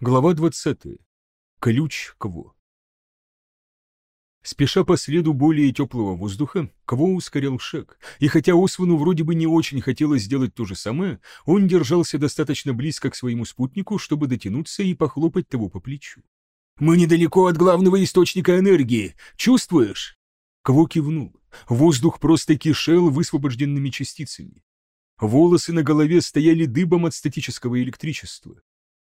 Глава 20. Ключ Кво. Спеша по следу более теплого воздуха, Кво ускорял шаг, и хотя Освану вроде бы не очень хотелось сделать то же самое, он держался достаточно близко к своему спутнику, чтобы дотянуться и похлопать того по плечу. «Мы недалеко от главного источника энергии. Чувствуешь?» Кво кивнул. Воздух просто кишел высвобожденными частицами. Волосы на голове стояли дыбом от статического электричества.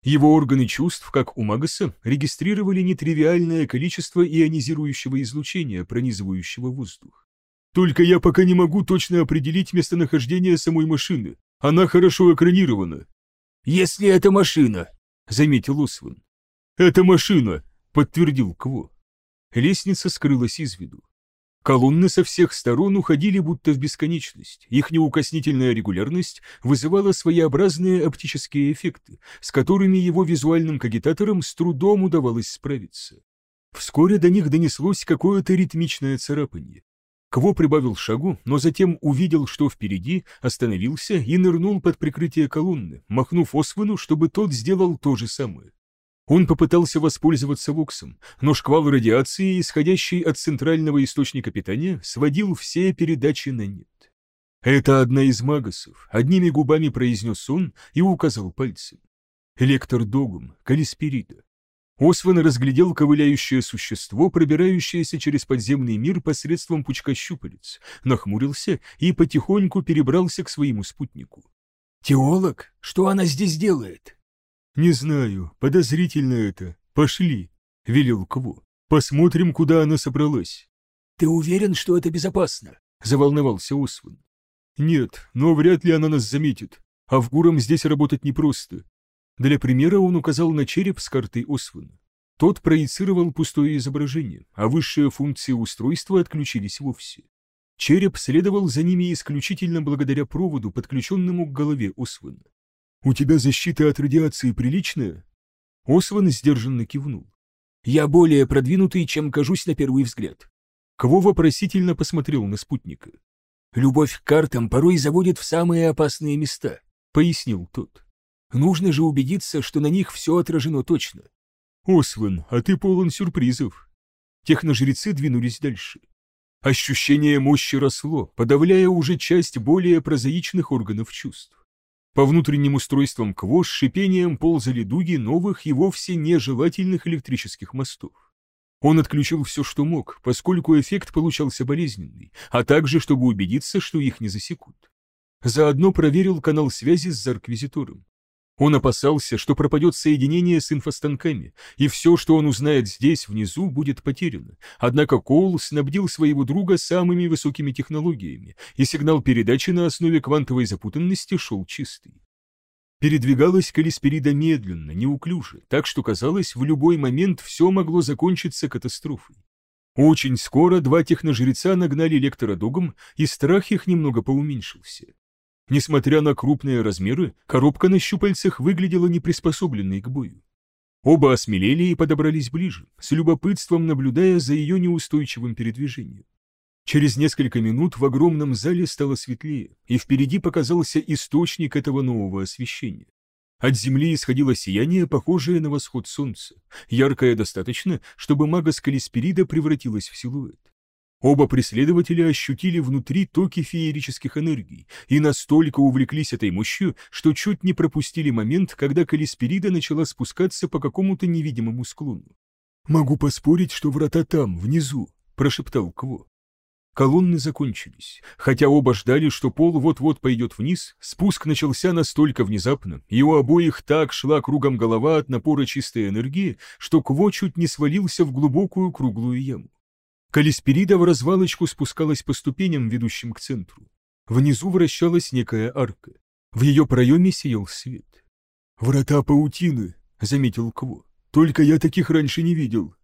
Его органы чувств, как у Магаса, регистрировали нетривиальное количество ионизирующего излучения, пронизывающего воздух. Только я пока не могу точно определить местонахождение самой машины. Она хорошо экранирована. «Если это машина», — заметил Осван. «Это машина», — подтвердил Кво. Лестница скрылась из виду. Колонны со всех сторон уходили будто в бесконечность. Их неукоснительная регулярность вызывала своеобразные оптические эффекты, с которыми его визуальным кагитаторам с трудом удавалось справиться. Вскоре до них донеслось какое-то ритмичное царапанье. Кво прибавил шагу, но затем увидел, что впереди, остановился и нырнул под прикрытие колонны, махнув Освену, чтобы тот сделал то же самое. Он попытался воспользоваться воксом, но шквал радиации, исходящий от центрального источника питания, сводил все передачи на нет. «Это одна из магасов», — одними губами произнес он и указал пальцем. «Электор Догум, Калисперида». Осван разглядел ковыляющее существо, пробирающееся через подземный мир посредством пучка щупалец, нахмурился и потихоньку перебрался к своему спутнику. «Теолог? Что она здесь делает?» «Не знаю, подозрительно это. Пошли», — велел Кво. «Посмотрим, куда она собралась». «Ты уверен, что это безопасно?» — заволновался Осван. «Нет, но вряд ли она нас заметит. А в Гуром здесь работать непросто». Для примера он указал на череп с картой Освана. Тот проецировал пустое изображение, а высшие функции устройства отключились вовсе. Череп следовал за ними исключительно благодаря проводу, подключенному к голове Освана. «У тебя защита от радиации приличная?» Осван сдержанно кивнул. «Я более продвинутый, чем кажусь на первый взгляд». Кво вопросительно посмотрел на спутника. «Любовь к картам порой заводит в самые опасные места», — пояснил тот. «Нужно же убедиться, что на них все отражено точно». «Осван, а ты полон сюрпризов». Техножрецы двинулись дальше. Ощущение мощи росло, подавляя уже часть более прозаичных органов чувств. По внутренним устройствам КВО с шипением ползали дуги новых и вовсе нежелательных электрических мостов. Он отключил все, что мог, поскольку эффект получался болезненный, а также, чтобы убедиться, что их не засекут. Заодно проверил канал связи с Зарквизитором. Он опасался, что пропадет соединение с инфостанками, и все, что он узнает здесь, внизу, будет потеряно. Однако Коул снабдил своего друга самыми высокими технологиями, и сигнал передачи на основе квантовой запутанности шел чистый. Передвигалась Калисперида медленно, неуклюже, так что казалось, в любой момент все могло закончиться катастрофой. Очень скоро два техножреца нагнали лектора догом, и страх их немного поуменьшился. Несмотря на крупные размеры, коробка на щупальцах выглядела неприспособленной к бою. Оба осмелели и подобрались ближе, с любопытством наблюдая за ее неустойчивым передвижением. Через несколько минут в огромном зале стало светлее, и впереди показался источник этого нового освещения. От земли исходило сияние, похожее на восход солнца, яркое достаточно, чтобы мага Скалисперида превратилась в силуэт. Оба преследователя ощутили внутри токи феерических энергий и настолько увлеклись этой мощью, что чуть не пропустили момент, когда Калисперида начала спускаться по какому-то невидимому склону. «Могу поспорить, что врата там, внизу», — прошептал Кво. Колонны закончились. Хотя оба ждали, что пол вот-вот пойдет вниз, спуск начался настолько внезапно, и у обоих так шла кругом голова от напора чистой энергии, что Кво чуть не свалился в глубокую круглую яму. Калисперида в развалочку спускалась по ступеням, ведущим к центру. Внизу вращалась некая арка. В ее проеме сиял свет. «Врата паутины», — заметил Кво. «Только я таких раньше не видел».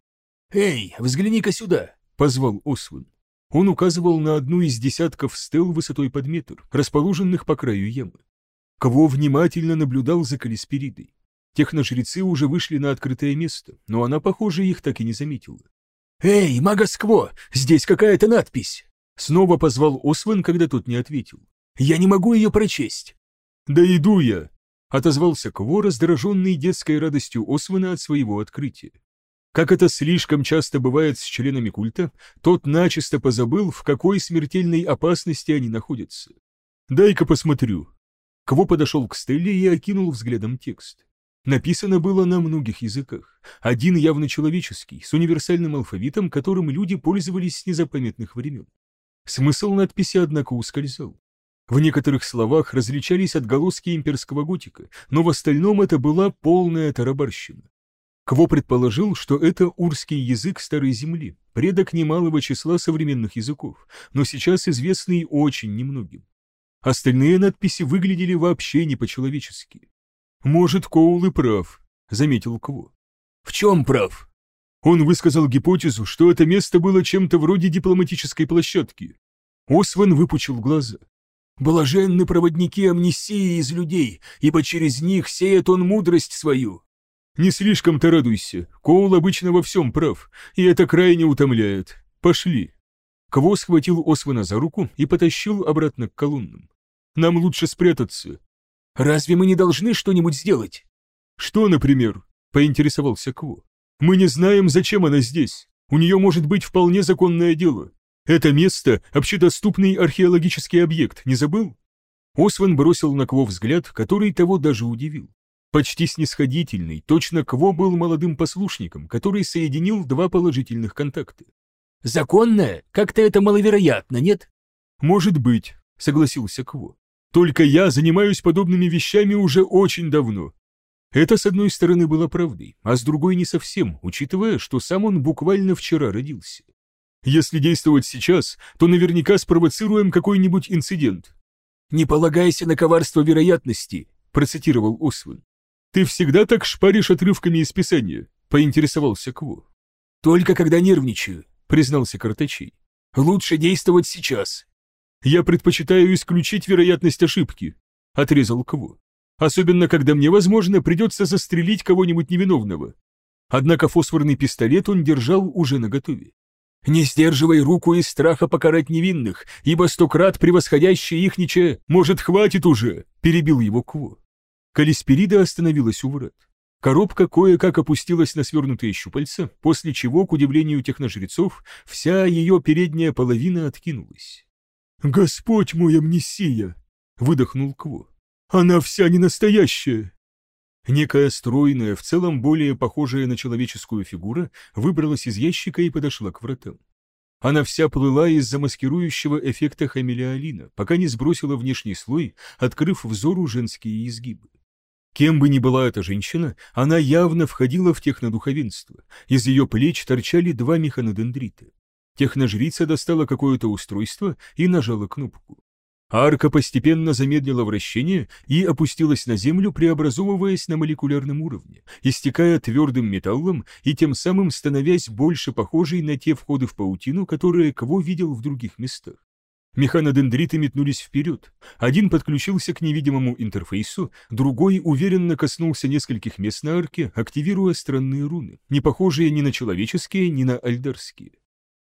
«Эй, взгляни-ка сюда», — позвал Осван. Он указывал на одну из десятков стел высотой под метр, расположенных по краю ямы. Кво внимательно наблюдал за Калисперидой. Техножрецы уже вышли на открытое место, но она, похоже, их так и не заметила. «Эй, Магаскво, здесь какая-то надпись!» Снова позвал Освен, когда тот не ответил. «Я не могу ее прочесть». «Да иду я!» отозвался Кво, раздраженный детской радостью Освана от своего открытия. Как это слишком часто бывает с членами культа, тот начисто позабыл, в какой смертельной опасности они находятся. «Дай-ка посмотрю». Кво подошел к Стелле и окинул взглядом текст. Написано было на многих языках. Один явно человеческий, с универсальным алфавитом, которым люди пользовались с незапамятных времен. Смысл надписи, однако, ускользал. В некоторых словах различались отголоски имперского готика, но в остальном это была полная тарабарщина. Кво предположил, что это урский язык Старой Земли, предок немалого числа современных языков, но сейчас известный очень немногим. Остальные надписи выглядели вообще не по-человечески. «Может, Коул и прав», — заметил Кво. «В чем прав?» Он высказал гипотезу, что это место было чем-то вроде дипломатической площадки. Осван выпучил глаза. «Блаженны проводники амнисии из людей, ибо через них сеет он мудрость свою. Не слишком-то радуйся, Коул обычно во всем прав, и это крайне утомляет. Пошли. Кво схватил Освана за руку и потащил обратно к колоннам. Нам лучше спрятаться. Разве мы не должны что-нибудь сделать? Что, например? Поинтересовался Кво. Мы не знаем, зачем она здесь. У нее может быть вполне законное дело. Это место – общедоступный археологический объект, не забыл? Осван бросил на Кво взгляд, который того даже удивил. Почти снисходительный, точно Кво был молодым послушником, который соединил два положительных контакта. «Законное? Как-то это маловероятно, нет?» «Может быть», — согласился Кво. «Только я занимаюсь подобными вещами уже очень давно». Это, с одной стороны, было правдой, а с другой не совсем, учитывая, что сам он буквально вчера родился. Если действовать сейчас, то наверняка спровоцируем какой-нибудь инцидент. «Не полагайся на коварство вероятности», — процитировал Освен. «Ты всегда так шпаришь отрывками из писания?» — поинтересовался Кво. «Только когда нервничаю», — признался Картачей. «Лучше действовать сейчас». «Я предпочитаю исключить вероятность ошибки», — отрезал Кво. «Особенно, когда мне, возможно, придется застрелить кого-нибудь невиновного». Однако фосфорный пистолет он держал уже наготове. «Не сдерживай руку из страха покарать невинных, ибо стократ превосходящий их ниче...» «Может, хватит уже?» — перебил его Кво. Калисперида остановилась у врат. Коробка кое-как опустилась на свернутые щупальца, после чего, к удивлению техножрецов, вся ее передняя половина откинулась. «Господь мой, амнисия!» — выдохнул Кво. «Она вся не настоящая!» Некая стройная, в целом более похожая на человеческую фигура, выбралась из ящика и подошла к вратам. Она вся плыла из-за маскирующего эффекта хамелеолина, пока не сбросила внешний слой, открыв взору женские изгибы. Кем бы ни была эта женщина, она явно входила в технодуховенство. Из ее плеч торчали два механодендрита. Техножрица достала какое-то устройство и нажала кнопку. Арка постепенно замедлила вращение и опустилась на землю, преобразовываясь на молекулярном уровне, истекая твердым металлом и тем самым становясь больше похожей на те входы в паутину, которые Кво видел в других местах. Механодендриты метнулись вперед. Один подключился к невидимому интерфейсу, другой уверенно коснулся нескольких мест на арке, активируя странные руны, не похожие ни на человеческие, ни на альдарские.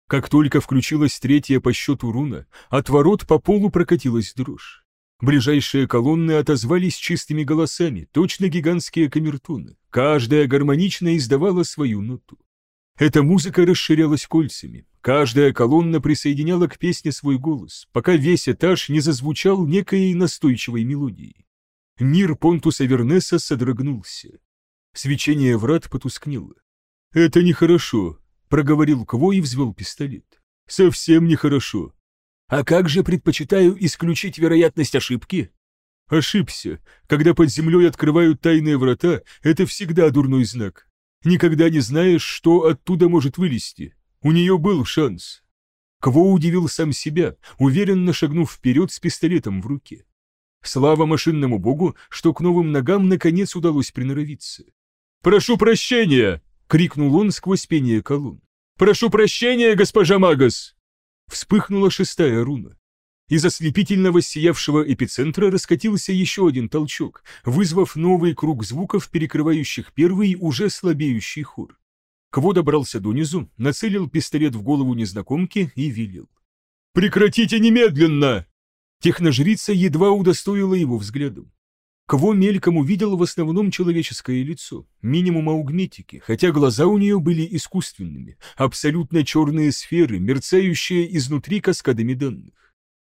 Как только включилась третья по счету руна, от ворот по полу прокатилась дрожь. Ближайшие колонны отозвались чистыми голосами, точно гигантские камертоны. Каждая гармонично издавала свою ноту. Эта музыка расширялась кольцами, Каждая колонна присоединяла к песне свой голос, пока весь этаж не зазвучал некой настойчивой мелодией. Мир Понтуса Вернеса содрогнулся. Свечение врат потускнело. «Это нехорошо», — проговорил Кво и взвел пистолет. «Совсем нехорошо». «А как же предпочитаю исключить вероятность ошибки?» «Ошибся. Когда под землей открывают тайные врата, это всегда дурной знак. Никогда не знаешь, что оттуда может вылезти. У нее был шанс. Кво удивил сам себя, уверенно шагнув вперед с пистолетом в руке. Слава машинному богу, что к новым ногам наконец удалось приноровиться. «Прошу прощения!» — крикнул он сквозь пение колонн. «Прошу прощения, госпожа Магас!» Вспыхнула шестая руна. Из ослепительного сиявшего эпицентра раскатился еще один толчок, вызвав новый круг звуков, перекрывающих первый уже слабеющий хор. Кво добрался донизу, нацелил пистолет в голову незнакомки и велел. «Прекратите немедленно!» Техножрица едва удостоила его взглядом. Кого мельком увидел в основном человеческое лицо, минимум аугметики, хотя глаза у нее были искусственными, абсолютно черные сферы, мерцающие изнутри каскадами данных.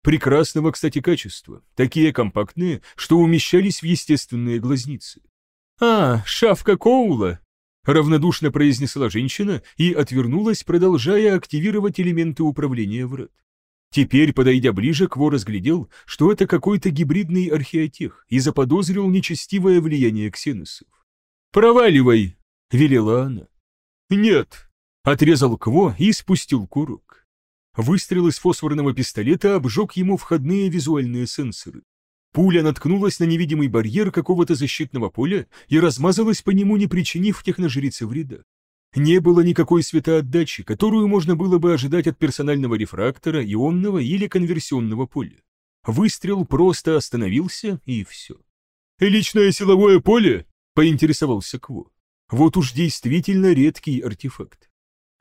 Прекрасного, кстати, качества, такие компактные, что умещались в естественные глазницы. «А, шавка Коула!» — равнодушно произнесла женщина и отвернулась, продолжая активировать элементы управления врат. Теперь, подойдя ближе, Кво разглядел, что это какой-то гибридный археотех и заподозрил нечестивое влияние ксеносов. «Проваливай!» — велела она. «Нет!» — отрезал Кво и спустил курок. Выстрел из фосфорного пистолета обжег ему входные визуальные сенсоры. Пуля наткнулась на невидимый барьер какого-то защитного поля и размазалась по нему, не причинив техножрице вреда. Не было никакой светоотдачи, которую можно было бы ожидать от персонального рефрактора, ионного или конверсионного поля. Выстрел просто остановился, и все. «Личное силовое поле?» — поинтересовался Кво. Вот уж действительно редкий артефакт.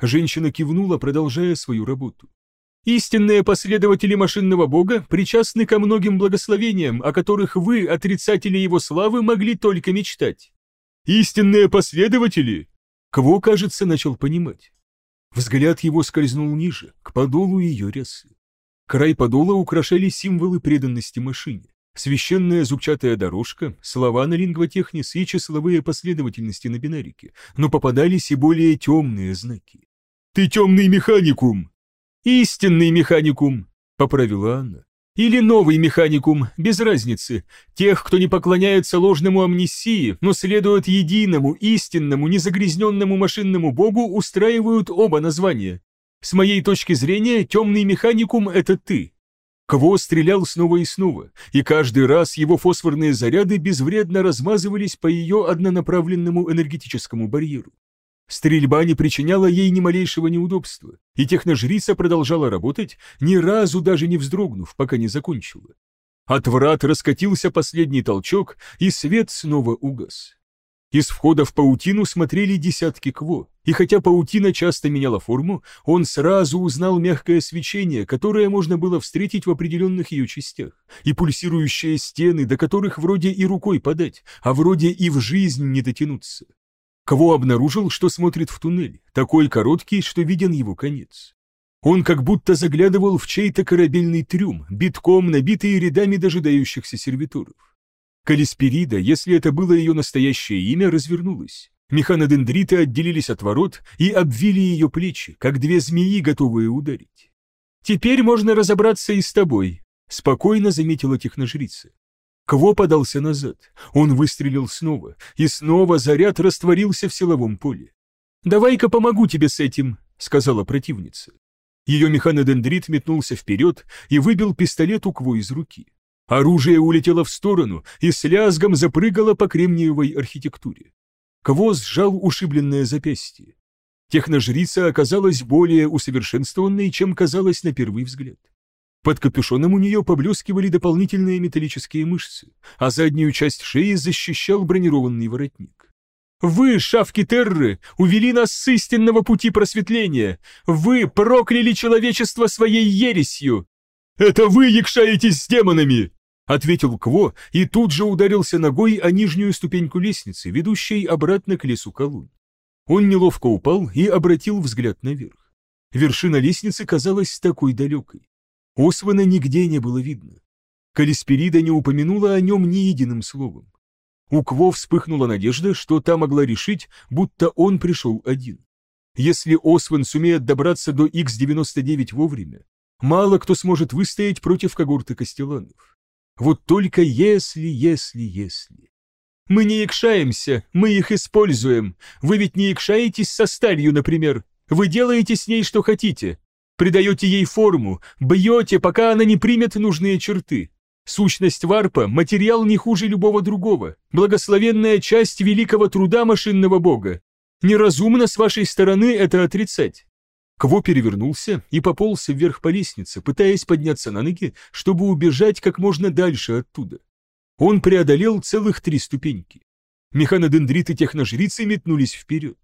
Женщина кивнула, продолжая свою работу. Истинные последователи машинного бога причастны ко многим благословениям, о которых вы, отрицатели его славы, могли только мечтать. Истинные последователи? Кво, кажется, начал понимать. Взгляд его скользнул ниже, к подолу ее рясы. Край подола украшали символы преданности машине. Священная зубчатая дорожка, слова на лингвотехнис и числовые последовательности на бинарике, но попадались и более темные знаки. «Ты темный механикум!» «Истинный механикум!» — поправила она. Или новый механикум, без разницы. Тех, кто не поклоняется ложному амнисии, но следует единому, истинному, незагрязненному машинному богу, устраивают оба названия. С моей точки зрения, темный механикум — это ты. Кво стрелял снова и снова, и каждый раз его фосфорные заряды безвредно размазывались по ее однонаправленному энергетическому барьеру. Стрельба не причиняла ей ни малейшего неудобства, и техножрица продолжала работать, ни разу даже не вздрогнув, пока не закончила. От врат раскатился последний толчок, и свет снова угас. Из входа в паутину смотрели десятки кво, и хотя паутина часто меняла форму, он сразу узнал мягкое свечение, которое можно было встретить в определенных ее частях, и пульсирующие стены, до которых вроде и рукой подать, а вроде и в жизнь не дотянуться. Кого обнаружил, что смотрит в туннель, такой короткий, что виден его конец. Он как будто заглядывал в чей-то корабельный трюм, битком набитый рядами дожидающихся сервиторов. Калисперида, если это было ее настоящее имя, развернулась. Механодендриты отделились от ворот и обвили ее плечи, как две змеи, готовые ударить. «Теперь можно разобраться и с тобой», — спокойно заметила техножрица. Кво подался назад. Он выстрелил снова, и снова заряд растворился в силовом поле. «Давай-ка помогу тебе с этим», — сказала противница. Ее механодендрит метнулся вперед и выбил пистолет у Кво из руки. Оружие улетело в сторону и с лязгом запрыгало по кремниевой архитектуре. Кво сжал ушибленное запястье. Техножрица оказалась более усовершенствованной, чем казалось на первый взгляд. Под капюшоном у нее поблескивали дополнительные металлические мышцы, а заднюю часть шеи защищал бронированный воротник. «Вы, шавки Терры, увели нас с истинного пути просветления! Вы прокляли человечество своей ересью!» «Это вы якшаетесь с демонами!» ответил Кво и тут же ударился ногой о нижнюю ступеньку лестницы, ведущей обратно к лесу колонн. Он неловко упал и обратил взгляд наверх. Вершина лестницы казалась такой далекой. Освана нигде не было видно. Калисперида не упомянула о нем ни единым словом. У Кво вспыхнула надежда, что та могла решить, будто он пришел один. Если Освен сумеет добраться до Х-99 вовремя, мало кто сможет выстоять против когорты Костеланов. Вот только если, если, если... Мы не икшаемся, мы их используем. Вы ведь не икшаетесь со сталью, например. Вы делаете с ней, что хотите придаете ей форму, бьете, пока она не примет нужные черты. Сущность варпа – материал не хуже любого другого, благословенная часть великого труда машинного бога. Неразумно с вашей стороны это отрицать. Кво перевернулся и пополз вверх по лестнице, пытаясь подняться на ноги, чтобы убежать как можно дальше оттуда. Он преодолел целых три ступеньки. Механодендриты техножрицы метнулись вперед.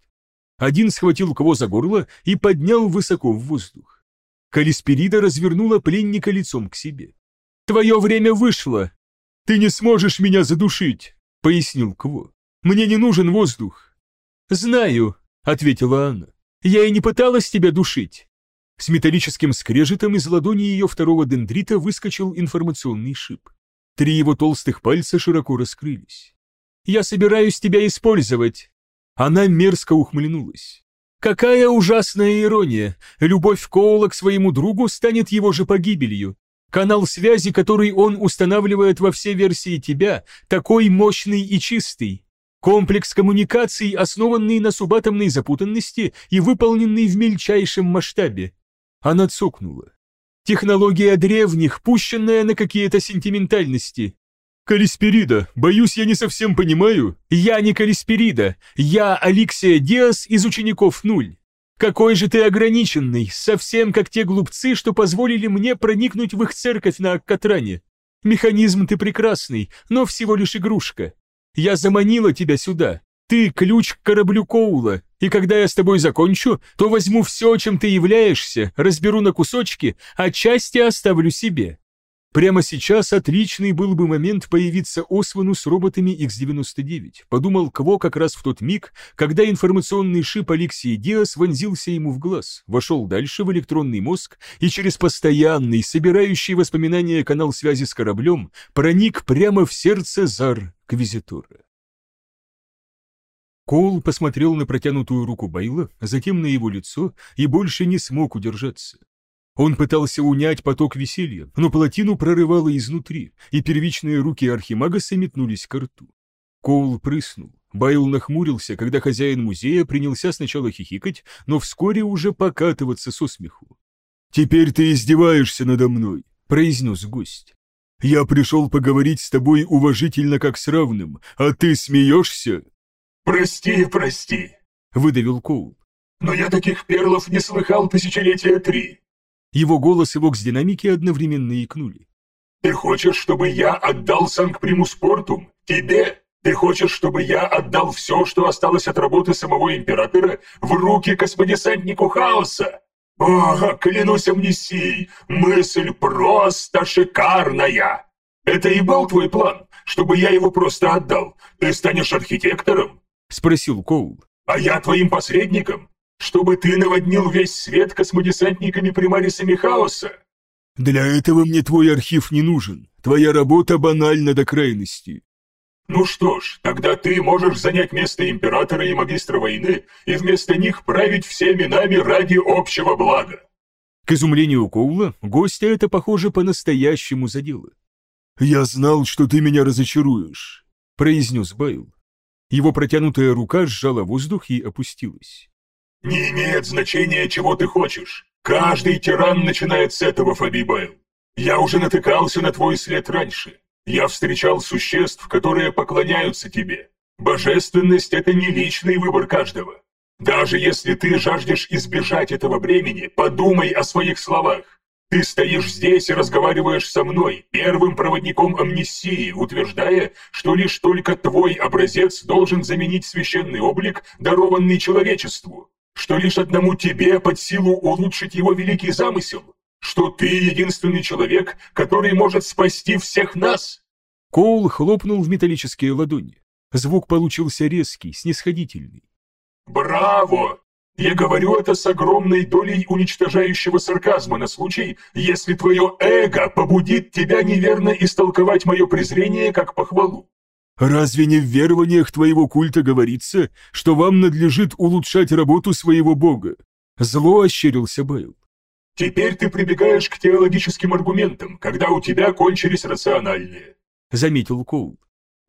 Один схватил Кво за горло и поднял высоко в воздух. Калисперида развернула пленника лицом к себе. «Твое время вышло!» «Ты не сможешь меня задушить», — пояснил Кво. «Мне не нужен воздух». «Знаю», — ответила она. «Я и не пыталась тебя душить». С металлическим скрежетом из ладони ее второго дендрита выскочил информационный шип. Три его толстых пальца широко раскрылись. «Я собираюсь тебя использовать!» Она мерзко ухмыльнулась. «Какая ужасная ирония! Любовь Коула к своему другу станет его же погибелью. Канал связи, который он устанавливает во все версии тебя, такой мощный и чистый. Комплекс коммуникаций, основанный на субатомной запутанности и выполненный в мельчайшем масштабе. Она цокнула. Технология древних, пущенная на какие-то сентиментальности. Калисперида, боюсь, я не совсем понимаю. Я не Калисперида, я Алексия Диас из учеников Нуль. Какой же ты ограниченный, совсем как те глупцы, что позволили мне проникнуть в их церковь на Аккатране. Механизм ты прекрасный, но всего лишь игрушка. Я заманила тебя сюда. Ты ключ к кораблю Коула, и когда я с тобой закончу, то возьму все, чем ты являешься, разберу на кусочки, а части оставлю себе. Прямо сейчас отличный был бы момент появиться Освану с роботами X-99, подумал Кво как раз в тот миг, когда информационный шип Алексии Диас вонзился ему в глаз, вошел дальше в электронный мозг и через постоянный, собирающий воспоминания канал связи с кораблем, проник прямо в сердце Зар Квизитора. Коул посмотрел на протянутую руку Байла, затем на его лицо и больше не смог удержаться. Он пытался унять поток веселья, но плотину прорывало изнутри, и первичные руки Архимагаса метнулись к рту. Коул прыснул. Байл нахмурился, когда хозяин музея принялся сначала хихикать, но вскоре уже покатываться со смеху. «Теперь ты издеваешься надо мной», — произнес гость. «Я пришел поговорить с тобой уважительно как с равным, а ты смеешься?» «Прости, прости», — выдавил Коул. «Но я таких перлов не слыхал тысячелетия три. Его голос и вокс-динамики одновременно икнули. «Ты хочешь, чтобы я отдал Санкт-Приму Спортум? Тебе? Ты хочешь, чтобы я отдал все, что осталось от работы самого Императора, в руки космодесантнику Хаоса? О, клянусь амнисией, мысль просто шикарная! Это и был твой план, чтобы я его просто отдал? Ты станешь архитектором?» — спросил Коул. «А я твоим посредником? Чтобы ты наводнил весь свет космодесантниками-примарисами хаоса?» «Для этого мне твой архив не нужен. Твоя работа банальна до крайности». «Ну что ж, тогда ты можешь занять место императора и магистра войны и вместо них править всеми нами ради общего блага». К изумлению Коула, гостя это, похоже, по-настоящему задело. «Я знал, что ты меня разочаруешь», — произнес Байл. Его протянутая рука сжала воздух и опустилась. Не имеет значения, чего ты хочешь. Каждый тиран начинает с этого, Фабибайл. Я уже натыкался на твой след раньше. Я встречал существ, которые поклоняются тебе. Божественность — это не личный выбор каждого. Даже если ты жаждешь избежать этого бремени, подумай о своих словах. Ты стоишь здесь и разговариваешь со мной, первым проводником амнисии, утверждая, что лишь только твой образец должен заменить священный облик, дарованный человечеству что лишь одному тебе под силу улучшить его великий замысел, что ты единственный человек, который может спасти всех нас. Коул хлопнул в металлические ладони. Звук получился резкий, снисходительный. «Браво! Я говорю это с огромной долей уничтожающего сарказма на случай, если твое эго побудит тебя неверно истолковать мое презрение как похвалу. Разве не в верованиях твоего культа говорится, что вам надлежит улучшать работу своего бога? Зло ощерился Бэйл. Теперь ты прибегаешь к теологическим аргументам, когда у тебя кончились рациональные. Заметил Коул.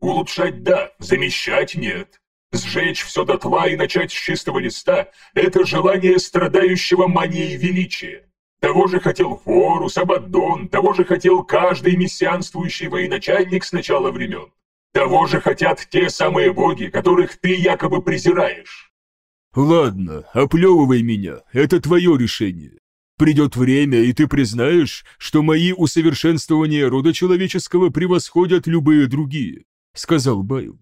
Улучшать да, замещать нет. Сжечь все дотла и начать с чистого листа – это желание страдающего манией величия. Того же хотел Хорус, Абаддон, того же хотел каждый мессианствующий военачальник с начала времен. Того же хотят те самые боги, которых ты якобы презираешь. Ладно, оплевывай меня, это твое решение. Придет время, и ты признаешь, что мои усовершенствования рода человеческого превосходят любые другие, сказал Байл.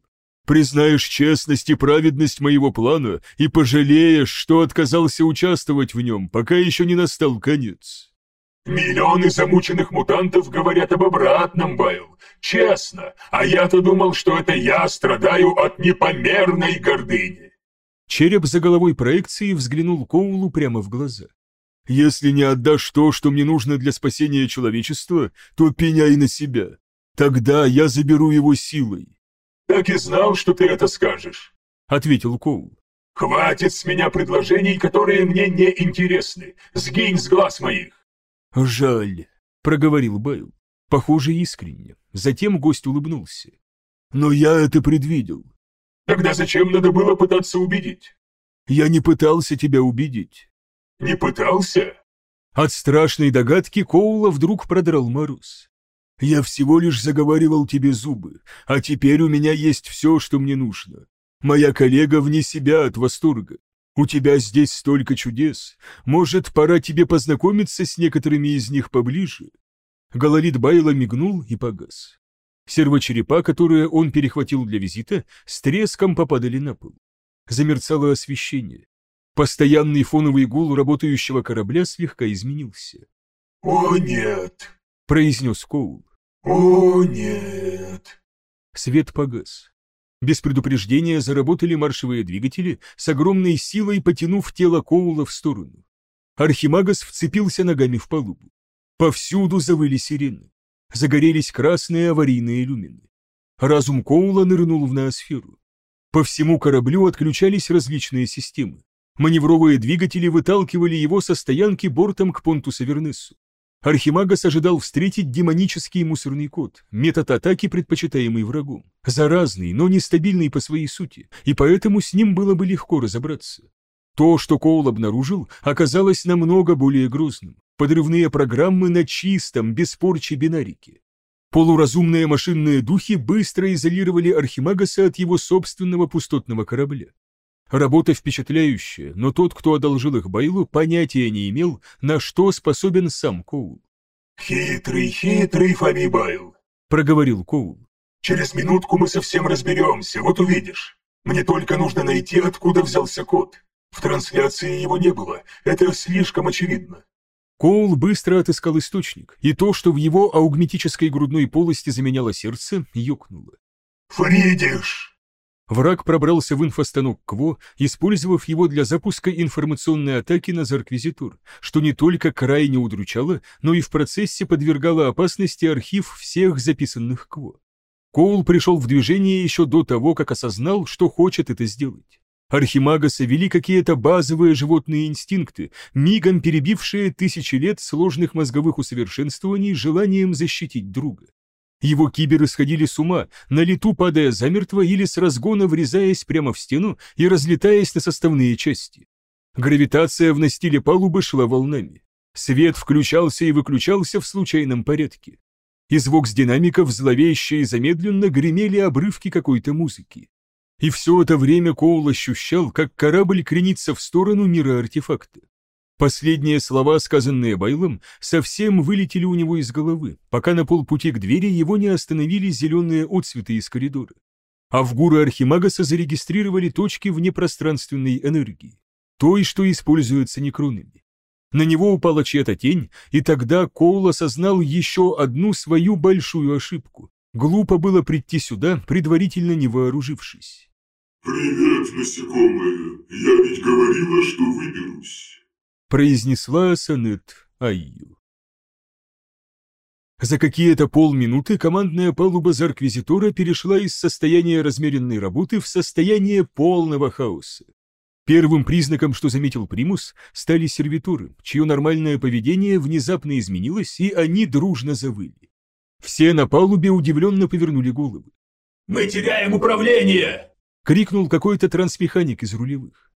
Признаешь честность и праведность моего плана и пожалеешь, что отказался участвовать в нем, пока еще не настал конец. Миллионы замученных мутантов говорят об обратном, Байл. Честно. А я-то думал, что это я страдаю от непомерной гордыни. Череп за головой проекции взглянул Коулу прямо в глаза. «Если не отдашь то, что мне нужно для спасения человечества, то пеняй на себя. Тогда я заберу его силой». «Так и знал, что ты это скажешь», — ответил Коул. «Хватит с меня предложений, которые мне не интересны. Сгинь с глаз моих». «Жаль», — проговорил Байл. Похоже, искренне. Затем гость улыбнулся. «Но я это предвидел». «Тогда зачем надо было пытаться убедить?» «Я не пытался тебя убедить». «Не пытался?» От страшной догадки Коула вдруг продрал мороз. «Я всего лишь заговаривал тебе зубы, а теперь у меня есть все, что мне нужно. Моя коллега вне себя от восторга. У тебя здесь столько чудес. Может, пора тебе познакомиться с некоторыми из них поближе?» Гололит Байла мигнул и погас. Сервочерепа, которые он перехватил для визита, с треском попадали на пол. Замерцало освещение. Постоянный фоновый гул работающего корабля слегка изменился. «О, нет!» — произнес Коул. «О, нет!» Свет погас. Без предупреждения заработали маршевые двигатели, с огромной силой потянув тело Коула в сторону. Архимагас вцепился ногами в палубу. Повсюду завыли сирены. Загорелись красные аварийные люмины. Разум Коула нырнул в ноосферу. По всему кораблю отключались различные системы. Маневровые двигатели выталкивали его со стоянки бортом к понту Савернессу. Архимагас ожидал встретить демонический мусорный код, метод атаки, предпочитаемый врагом. Заразный, но нестабильный по своей сути, и поэтому с ним было бы легко разобраться. То, что Коул обнаружил, оказалось намного более грозным. Подрывные программы на чистом, без порчи бинарике. Полуразумные машинные духи быстро изолировали Архимагаса от его собственного пустотного корабля. Работа впечатляющая, но тот, кто одолжил их Байлу, понятия не имел, на что способен сам Коул. «Хитрый, хитрый Фоми Байл», — проговорил Коул. «Через минутку мы совсем разберемся, вот увидишь. Мне только нужно найти, откуда взялся код. В трансляции его не было, это слишком очевидно». Коул быстро отыскал источник, и то, что в его аугметической грудной полости заменяло сердце, ёкнуло. «Фридиш!» Враг пробрался в инфостанок КВО, использовав его для запуска информационной атаки на Зарквизитур, что не только крайне удручало, но и в процессе подвергало опасности архив всех записанных КВО. Коул пришел в движение еще до того, как осознал, что хочет это сделать. Архимагаса вели какие-то базовые животные инстинкты, мигом перебившие тысячи лет сложных мозговых усовершенствований желанием защитить друга. Его киберы сходили с ума, на лету падая замертво или с разгона врезаясь прямо в стену и разлетаясь на составные части. Гравитация в настиле палубы шла волнами. Свет включался и выключался в случайном порядке. Из вокс-динамиков зловеще и замедленно гремели обрывки какой-то музыки. И все это время Коул ощущал, как корабль кренится в сторону мира артефакта. Последние слова, сказанные Байлом, совсем вылетели у него из головы, пока на полпути к двери его не остановили зеленые отцветы из коридора. А в гуры Архимагаса зарегистрировали точки внепространственной энергии, той, что используется некронами. На него упала чья-то тень, и тогда Коул осознал еще одну свою большую ошибку. Глупо было прийти сюда, предварительно не вооружившись. «Привет, насекомые! Я ведь говорила, что выберусь!» Произнесла Санет Айю. За какие-то полминуты командная палуба Зарквизитора перешла из состояния размеренной работы в состояние полного хаоса. Первым признаком, что заметил Примус, стали сервиторы, чье нормальное поведение внезапно изменилось, и они дружно завыли. Все на палубе удивленно повернули головы. «Мы теряем управление!» — крикнул какой-то трансмеханик из рулевых.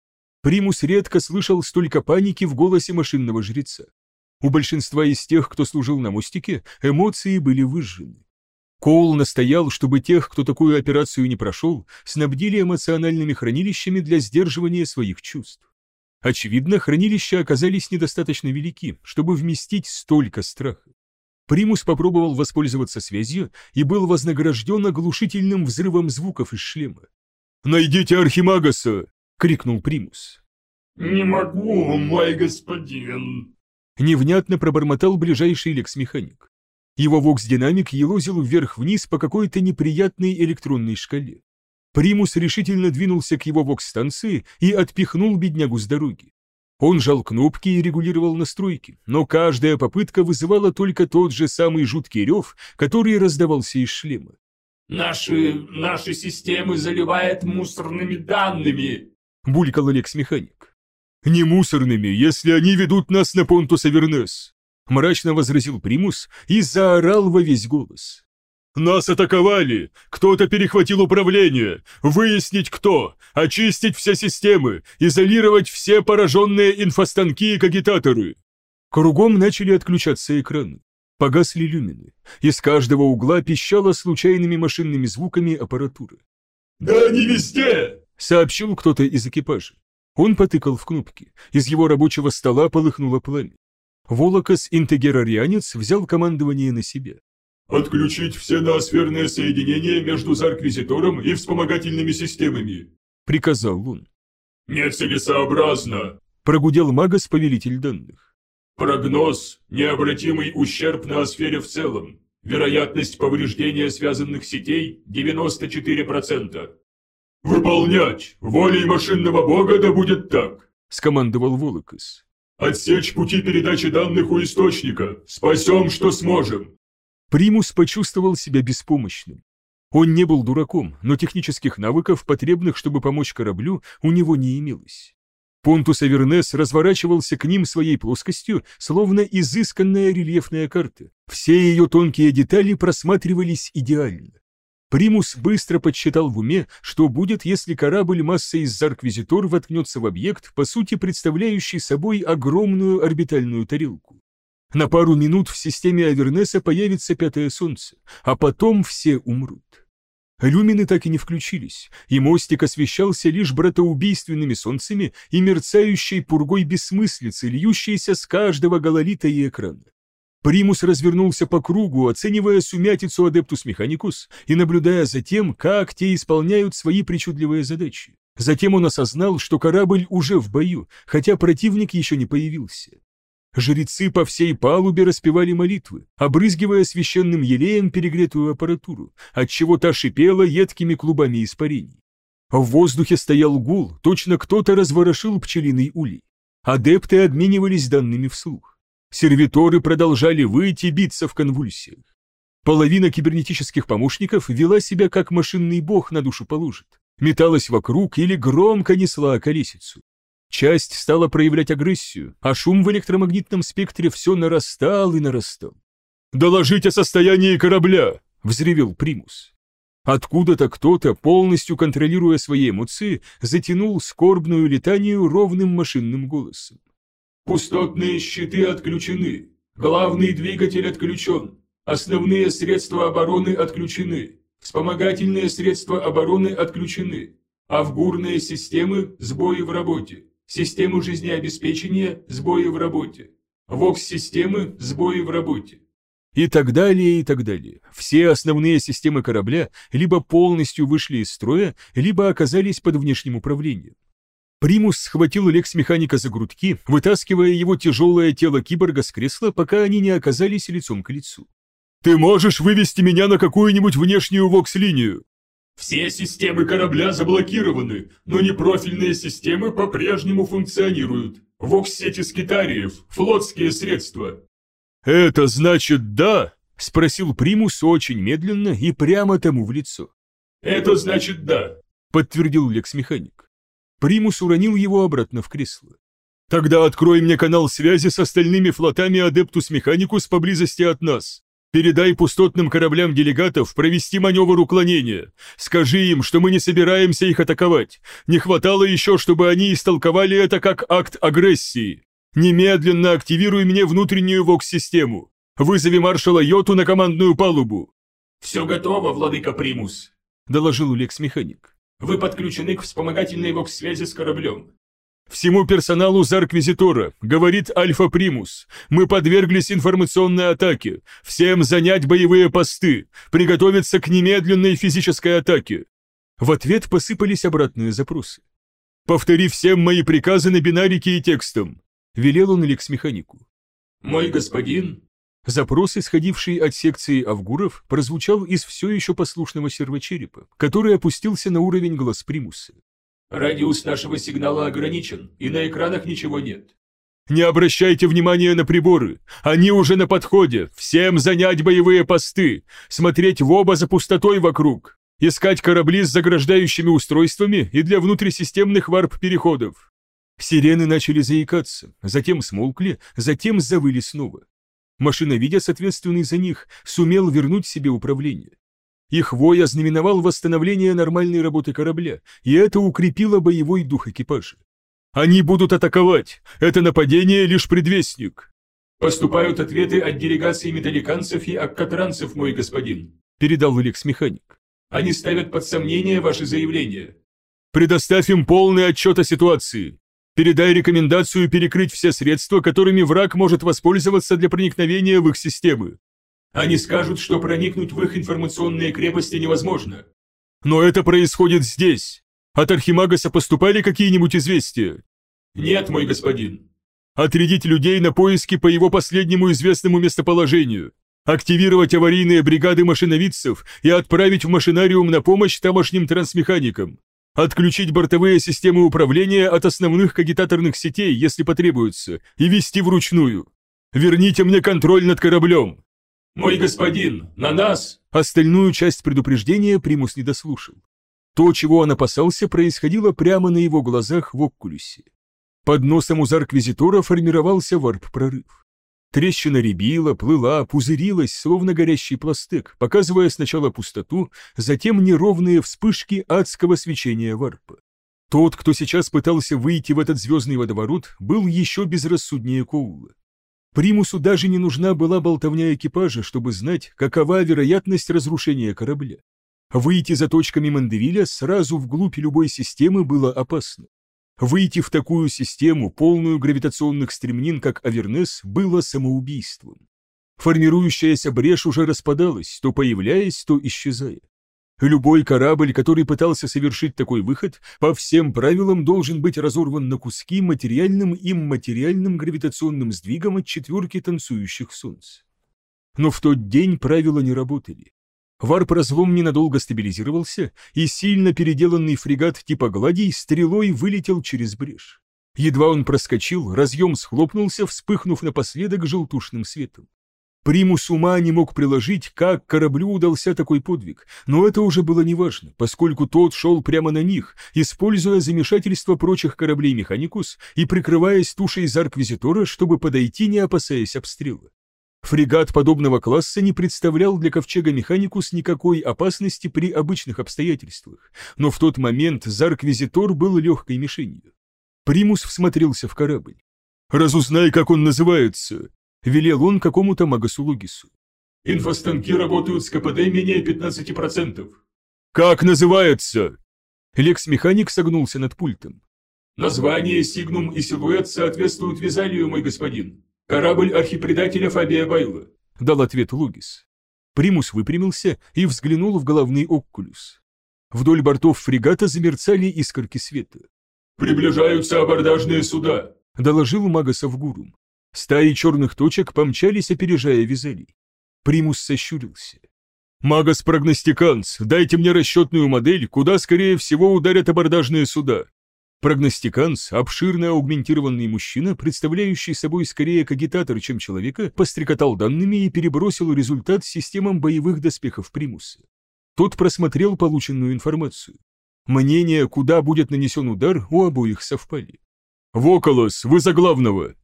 Примус редко слышал столько паники в голосе машинного жреца. У большинства из тех, кто служил на мостике, эмоции были выжжены. Коул настоял, чтобы тех, кто такую операцию не прошел, снабдили эмоциональными хранилищами для сдерживания своих чувств. Очевидно, хранилища оказались недостаточно велики, чтобы вместить столько страха. Примус попробовал воспользоваться связью и был вознагражден оглушительным взрывом звуков из шлема. «Найдите Архимагаса!» — крикнул Примус. «Не могу, мой господин!» Невнятно пробормотал ближайший лекс-механик. Его вокс-динамик елозил вверх-вниз по какой-то неприятной электронной шкале. Примус решительно двинулся к его вокс-станции и отпихнул беднягу с дороги. Он жал кнопки и регулировал настройки, но каждая попытка вызывала только тот же самый жуткий рев, который раздавался из шлема. «Наши... наши системы заливает мусорными данными!» — булькал Алекс-механик. «Не мусорными, если они ведут нас на Понтус Авернес!» — мрачно возразил Примус и заорал во весь голос. «Нас атаковали! Кто-то перехватил управление! Выяснить кто! Очистить все системы! Изолировать все пораженные инфостанки и кагитаторы!» Кругом начали отключаться экраны. Погасли люмины. Из каждого угла пищала случайными машинными звуками аппаратура. «Да они везде!» — сообщил кто-то из экипажа. Он потыкал в кнопки. Из его рабочего стола полыхнуло пламя. Волокос Интегерарианец взял командование на себя. «Отключить все ноосферные соединения между Зарквизитором и вспомогательными системами», — приказал он. «Нецелесообразно», — прогудел Магас, повелитель данных. «Прогноз – необратимый ущерб на сфере в целом. Вероятность повреждения связанных сетей – 94%. «Выполнять! Волей машинного бога да будет так!» – скомандовал Волокос. «Отсечь пути передачи данных у источника! Спасем, что сможем!» Примус почувствовал себя беспомощным. Он не был дураком, но технических навыков, потребных, чтобы помочь кораблю, у него не имелось. Понтус Авернес разворачивался к ним своей плоскостью, словно изысканная рельефная карта. Все ее тонкие детали просматривались идеально. Примус быстро подсчитал в уме, что будет, если корабль массой из Зарквизитор воткнется в объект, по сути представляющий собой огромную орбитальную тарелку. На пару минут в системе Авернеса появится пятое солнце, а потом все умрут. Люмины так и не включились, и мостик освещался лишь братоубийственными солнцами и мерцающей пургой бессмыслицы, льющейся с каждого гололита и экрана. Примус развернулся по кругу, оценивая сумятицу Адептус Механикус и наблюдая за тем, как те исполняют свои причудливые задачи. Затем он осознал, что корабль уже в бою, хотя противник еще не появился. Жрецы по всей палубе распевали молитвы, обрызгивая священным елеем перегретую аппаратуру, отчего та шипела едкими клубами испарений. В воздухе стоял гул, точно кто-то разворошил пчелиный улей. Адепты обменивались данными вслух. Сервиторы продолжали выйти биться в конвульсиях. Половина кибернетических помощников вела себя как машинный бог на душу положит, металась вокруг или громко несла колесицу. Часть стала проявлять агрессию, а шум в электромагнитном спектре все нарастал и нарастал. «Доложить о состоянии корабля!» — взревел Примус. Откуда-то кто-то, полностью контролируя свои эмоции, затянул скорбную летанию ровным машинным голосом. «Пустотные щиты отключены. Главный двигатель отключен. Основные средства обороны отключены. Вспомогательные средства обороны отключены. Авгурные системы – сбои в работе. Систему жизнеобеспечения – сбои в работе. ВОКС-системы – сбои в работе. И так далее, и так далее. Все основные системы корабля либо полностью вышли из строя, либо оказались под внешним управлением. Примус схватил Лекс-механика за грудки, вытаскивая его тяжелое тело киборга с кресла, пока они не оказались лицом к лицу. «Ты можешь вывести меня на какую-нибудь внешнюю вокс-линию?» Все системы корабля заблокированы, но непрофильные системы по-прежнему функционируют. Вокс-сети скитариев, флотские средства. «Это значит да?» — спросил Примус очень медленно и прямо тому в лицо. «Это значит да», — подтвердил Лекс-механик. Примус уронил его обратно в кресло. «Тогда открой мне канал связи с остальными флотами Адептус Механикус поблизости от нас. Передай пустотным кораблям делегатов провести маневр уклонения. Скажи им, что мы не собираемся их атаковать. Не хватало еще, чтобы они истолковали это как акт агрессии. Немедленно активируй мне внутреннюю ВОКС-систему. Вызови маршала Йоту на командную палубу. «Все готово, владыка Примус», — доложил Лекс-механик. «Вы подключены к вспомогательной ВОКС-связи с кораблем. Всему персоналу Зарквизитора, говорит Альфа Примус, мы подверглись информационной атаке. Всем занять боевые посты, приготовиться к немедленной физической атаке. В ответ посыпались обратные запросы. «Повтори всем мои приказы на бинарике и текстом», — велел он Лекс-механику. Мой господин, Запрос, исходивший от секции Авгуров, прозвучал из все еще послушного сервочерепа, который опустился на уровень глаз примуса. радиус нашего сигнала ограничен, и на экранах ничего нет. «Не обращайте внимания на приборы! Они уже на подходе! Всем занять боевые посты! Смотреть в оба за пустотой вокруг! Искать корабли с заграждающими устройствами и для внутрисистемных варп-переходов!» Сирены начали заикаться, затем смолкли, затем завыли снова. Машиновидец, ответственный за них, сумел вернуть себе управление. Их вой ознаменовал восстановление нормальной работы корабля, и это укрепило боевой дух экипажа. «Они будут атаковать! Это нападение лишь предвестник!» Поступают ответы от делегации металликанцев и аккатранцев, мой господин. передал Лекс-механик. Они ставят под сомнение ваши заявления. «Предоставь им полный отчет о ситуации. Передай рекомендацию перекрыть все средства, которыми враг может воспользоваться для проникновения в их системы. Они скажут, что проникнуть в их информационные крепости невозможно. Но это происходит здесь. От Архимагаса поступали какие-нибудь известия? Нет, мой господин. Отрядить людей на поиски по его последнему известному местоположению. Активировать аварийные бригады машиновидцев и отправить в машинариум на помощь тамошним трансмеханикам. Отключить бортовые системы управления от основных кагитаторных сетей, если потребуется, и вести вручную. Верните мне контроль над кораблем. Мой господин, на нас! Остальную часть предупреждения Примус не дослушал. То, чего он опасался, происходило прямо на его глазах в Оккулюсе. Под носом у Зарквизитора формировался варп-прорыв. Трещина рябила, плыла, пузырилась, словно горящий пластик, показывая сначала пустоту, затем неровные вспышки адского свечения варпа. Тот, кто сейчас пытался выйти в этот звездный водоворот, был еще безрассуднее Коула. Примусу даже не нужна была болтовня экипажа, чтобы знать, какова вероятность разрушения корабля. Выйти за точками Мандевиля сразу вглубь любой системы было опасно. Выйти в такую систему, полную гравитационных стремнин, как Авернес, было самоубийством. Формирующаяся брешь уже распадалась, то появляясь, то исчезая. Любой корабль, который пытался совершить такой выход, по всем правилам должен быть разорван на куски материальным и имматериальным гравитационным сдвигом от четверки танцующих солнц. Но в тот день правила не работали. Варп-разлом ненадолго стабилизировался, и сильно переделанный фрегат типа «Гладий» стрелой вылетел через брешь. Едва он проскочил, разъем схлопнулся, вспыхнув напоследок желтушным светом. Примус ума не мог приложить, как кораблю удался такой подвиг, но это уже было неважно, поскольку тот шел прямо на них, используя замешательство прочих кораблей Механикус и прикрываясь тушей Зарквизитора, чтобы подойти, не опасаясь обстрела. Фрегат подобного класса не представлял для ковчега Механикус никакой опасности при обычных обстоятельствах, но в тот момент Зарквизитор был легкой мишенью. Примус всмотрелся в корабль. «Разузнай, как он называется!» — велел он какому-то Магасу Логису. Инфостанки работают с КПД менее 15%. «Как называется?» Лекс-механик согнулся над пультом. Название, сигнум и силуэт соответствуют вязанию, мой господин. «Корабль архипредателя Фабия Байла», — дал ответ Логис. Примус выпрямился и взглянул в головный оккулюс. Вдоль бортов фрегата замерцали искорки света. «Приближаются абордажные суда», — доложил Магасов Гурум. Стаи черных точек помчались, опережая Визелий. Примус сощурился. «Магас Прогностиканс, дайте мне расчетную модель, куда, скорее всего, ударят абордажные суда. Прогностиканс, обширный аугментированный мужчина, представляющий собой скорее кагитатор, чем человека, пострекотал данными и перебросил результат системам боевых доспехов Примуса. Тот просмотрел полученную информацию. Мнения, куда будет нанесен удар, у обоих совпали. «Воколос, вы за главного!»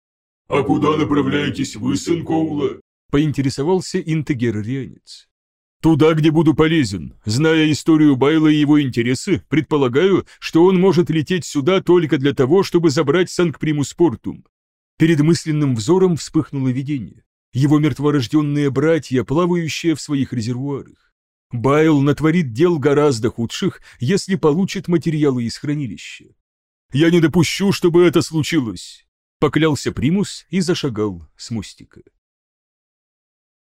«А куда направляетесь вы, сын Коула?» — поинтересовался интегер-рианец. Туда, где буду полезен. Зная историю Байла и его интересы, предполагаю, что он может лететь сюда только для того, чтобы забрать Санкт-Примус-Портум. Перед мысленным взором вспыхнуло видение. Его мертворожденные братья, плавающие в своих резервуарах. Байл натворит дел гораздо худших, если получит материалы из хранилища. «Я не допущу, чтобы это случилось», — поклялся Примус и зашагал с мостика.